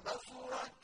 وبصرت